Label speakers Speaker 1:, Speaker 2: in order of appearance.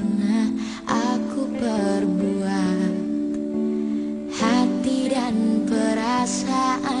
Speaker 1: pernah aku perbuat Hati dan perasaan.